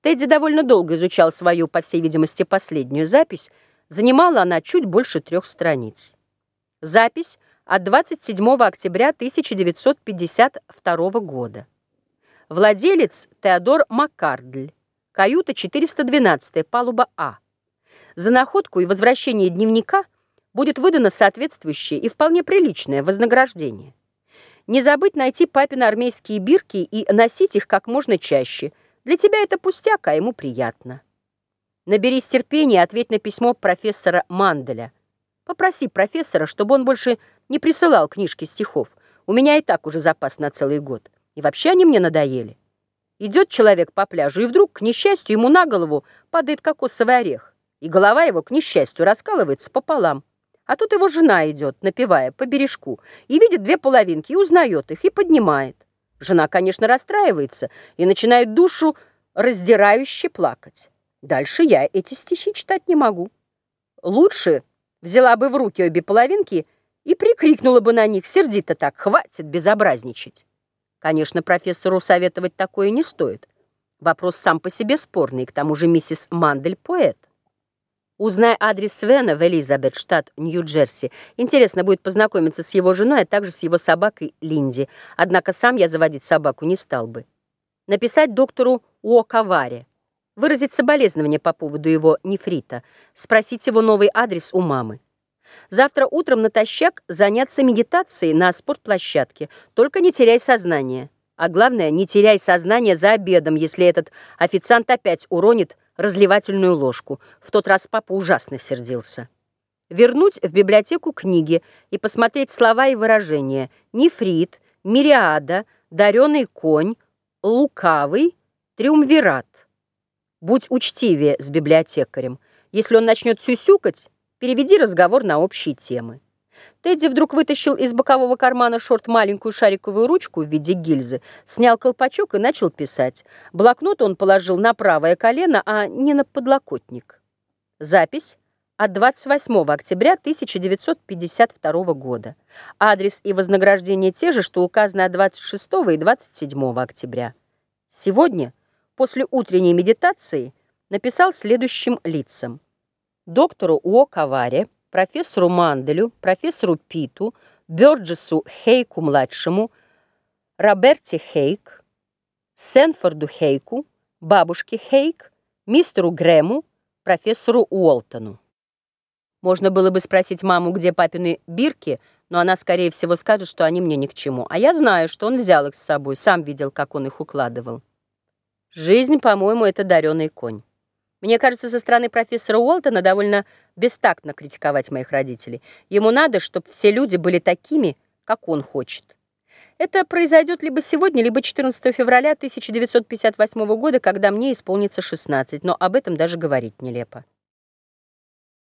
Тедди довольно долго изучал свою, по всей видимости, последнюю запись. Занимала она чуть больше трех страниц. Запись от 27 октября 1952 года. Владелец Теодор Маккардль. Каюта 412, палуба А. За находку и возвращение дневника будет выдано соответствующее и вполне приличное вознаграждение. Не забыть найти папины армейские бирки и носить их как можно чаще – для тебя это пустяк, а ему приятно. Наберись терпения, ответь на письмо профессора Манделя. Попроси профессора, чтобы он больше не присылал книжки стихов. У меня и так уже запас на целый год. И вообще они мне надоели. Идет человек по пляжу, и вдруг, к несчастью, ему на голову падает кокосовый орех. И голова его, к несчастью, раскалывается пополам. А тут его жена идет, напевая, по бережку, и видит две половинки, и узнает их, и поднимает. Жена, конечно, расстраивается и начинает душу раздирающе плакать. Дальше я эти стихи читать не могу. Лучше взяла бы в руки обе половинки и прикрикнула бы на них сердито так «хватит безобразничать». Конечно, профессору советовать такое не стоит. Вопрос сам по себе спорный, к тому же миссис Мандель – поэт. Узнай адрес Свена в Элизабет, штат Нью-Джерси. Интересно будет познакомиться с его женой, а также с его собакой Линди. Однако сам я заводить собаку не стал бы. Написать доктору Уокаваре. Выразить соболезнования по поводу его нефрита. Спросить его новый адрес у мамы. Завтра утром натощак заняться медитацией на спортплощадке. Только не теряй сознание. А главное, не теряй сознание за обедом, если этот официант опять уронит разливательную ложку. В тот раз папа ужасно сердился. Вернуть в библиотеку книги и посмотреть слова и выражения. Нефрит, мириада, дареный конь, лукавый, триумвират. Будь учтивее с библиотекарем. Если он начнет сюсюкать, переведи разговор на общие темы. Тедди вдруг вытащил из бокового кармана шорт маленькую шариковую ручку в виде гильзы, снял колпачок и начал писать. Блокнот он положил на правое колено, а не на подлокотник. Запись от 28 октября 1952 года. Адрес и вознаграждение те же, что указано от 26 и 27 октября. Сегодня, после утренней медитации, написал следующим лицам. Доктору Уокаваре, профессору Манделю, профессору Питу, Бёрджесу Хейку-младшему, Роберте Хейк, Сенфорду Хейку, бабушке Хейк, мистеру Грэму, профессору Уолтону. Можно было бы спросить маму, где папины бирки, но она, скорее всего, скажет, что они мне ни к чему. А я знаю, что он взял их с собой, сам видел, как он их укладывал. Жизнь, по-моему, это дареный конь. Мне кажется, со стороны профессора Уолтона довольно бестактно критиковать моих родителей. Ему надо, чтобы все люди были такими, как он хочет. Это произойдет либо сегодня, либо 14 февраля 1958 года, когда мне исполнится 16, но об этом даже говорить нелепо.